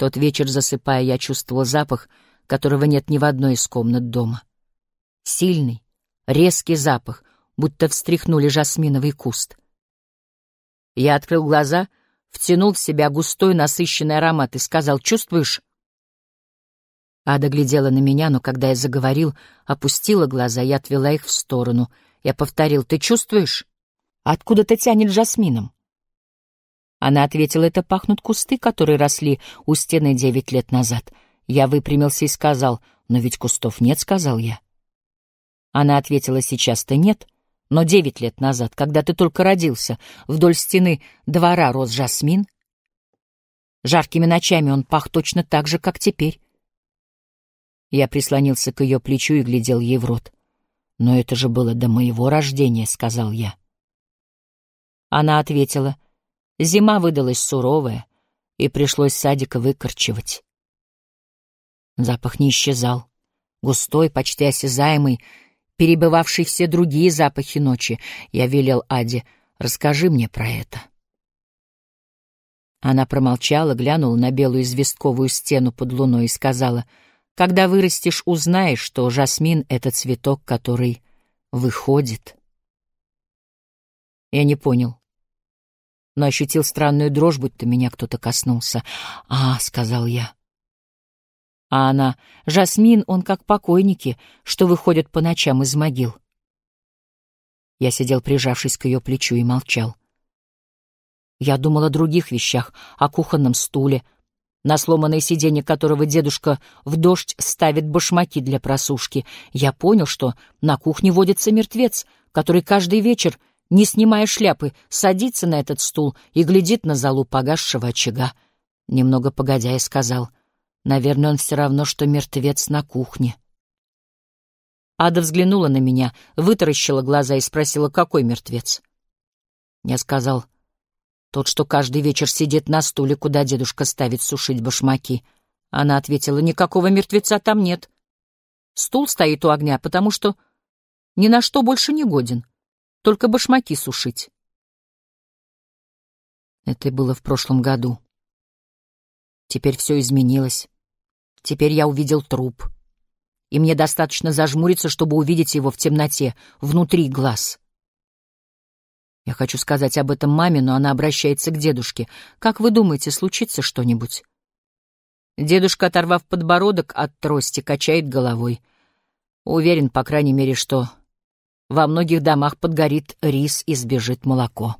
тот вечер, засыпая, я чувствовал запах, которого нет ни в одной из комнат дома. Сильный, резкий запах, будто встряхнули жасминовый куст. Я открыл глаза, втянул в себя густой насыщенный аромат и сказал «Чувствуешь?» Ада глядела на меня, но когда я заговорил, опустила глаза и отвела их в сторону. Я повторил «Ты чувствуешь?» «Откуда-то тянет жасмином». Она ответила, это пахнут кусты, которые росли у стены девять лет назад. Я выпрямился и сказал, но ведь кустов нет, сказал я. Она ответила, сейчас-то нет, но девять лет назад, когда ты только родился, вдоль стены двора рос жасмин. Жаркими ночами он пах точно так же, как теперь. Я прислонился к ее плечу и глядел ей в рот. «Но это же было до моего рождения», — сказал я. Она ответила — Зима выдалась суровая, и пришлось садика выкорчевать. Запах не исчезал. Густой, почти осязаемый, перебывавший все другие запахи ночи. Я велел Аде, расскажи мне про это. Она промолчала, глянула на белую известковую стену под луной и сказала, «Когда вырастешь, узнаешь, что жасмин — это цветок, который выходит». Я не понял но ощутил странную дрожь, будто меня кто-то коснулся. «А», — сказал я. А она, «Жасмин, он как покойники, что выходят по ночам из могил». Я сидел, прижавшись к ее плечу, и молчал. Я думал о других вещах, о кухонном стуле, на сломанное сиденье которого дедушка в дождь ставит башмаки для просушки. Я понял, что на кухне водится мертвец, который каждый вечер не снимая шляпы, садится на этот стул и глядит на залу погасшего очага. Немного погодя, я сказал, наверное, он все равно, что мертвец на кухне. Ада взглянула на меня, вытаращила глаза и спросила, какой мертвец. Я сказал, тот, что каждый вечер сидит на стуле, куда дедушка ставит сушить башмаки. Она ответила, никакого мертвеца там нет. Стул стоит у огня, потому что ни на что больше не годен только башмаки сушить. Это было в прошлом году. Теперь все изменилось. Теперь я увидел труп. И мне достаточно зажмуриться, чтобы увидеть его в темноте, внутри глаз. Я хочу сказать об этом маме, но она обращается к дедушке. Как вы думаете, случится что-нибудь? Дедушка, оторвав подбородок от трости, качает головой. Уверен, по крайней мере, что во многих домах подгорит рис и сбежит молоко.